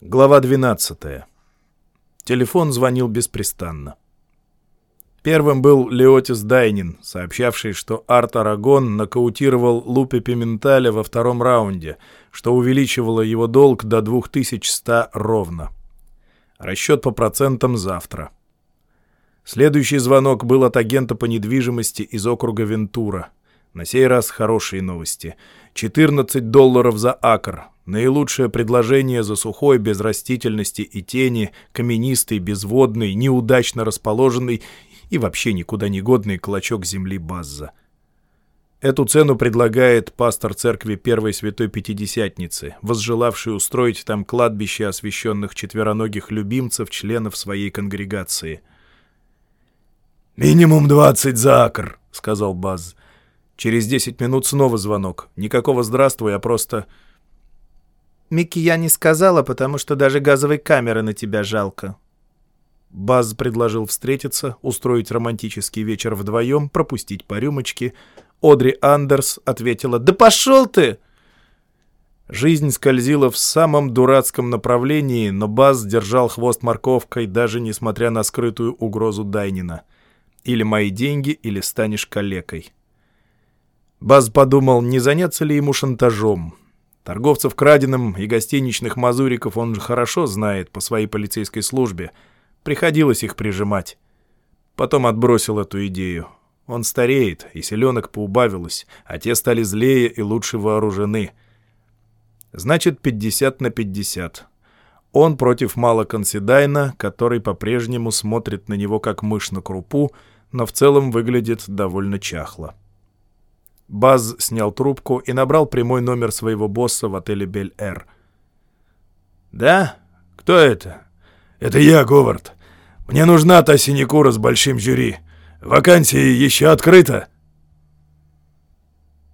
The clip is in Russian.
Глава 12. Телефон звонил беспрестанно. Первым был Леотис Дайнин, сообщавший, что Арт Арагон нокаутировал Лупе Пименталя во втором раунде, что увеличивало его долг до 2100 ровно. Расчет по процентам завтра. Следующий звонок был от агента по недвижимости из округа Вентура. На сей раз хорошие новости. 14 долларов за акр. Наилучшее предложение за сухой, без растительности и тени, каменистый, безводный, неудачно расположенный и вообще никуда не годный клочок земли Базза. Эту цену предлагает пастор церкви Первой Святой Пятидесятницы, возжелавший устроить там кладбище освященных четвероногих любимцев, членов своей конгрегации. «Минимум двадцать за акр», — сказал Базз. Через десять минут снова звонок. Никакого «здравствуй», а просто... «Микки я не сказала, потому что даже газовой камеры на тебя жалко». Баз предложил встретиться, устроить романтический вечер вдвоем, пропустить по рюмочке. Одри Андерс ответила «Да пошел ты!» Жизнь скользила в самом дурацком направлении, но Баз держал хвост морковкой, даже несмотря на скрытую угрозу Дайнина. Или мои деньги, или станешь калекой. Баз подумал, не заняться ли ему шантажом. Торговцев краденым и гостиничных мазуриков он же хорошо знает по своей полицейской службе. Приходилось их прижимать. Потом отбросил эту идею. Он стареет, и селенок поубавилось, а те стали злее и лучше вооружены. Значит, 50 на 50. Он против Мала Консидайна, который по-прежнему смотрит на него как мышь на крупу, но в целом выглядит довольно чахло. Баз снял трубку и набрал прямой номер своего босса в отеле «Бель-Эр». «Да? Кто это?» «Это я, Говард. Мне нужна та синекура с большим жюри. Вакансия еще открыта?»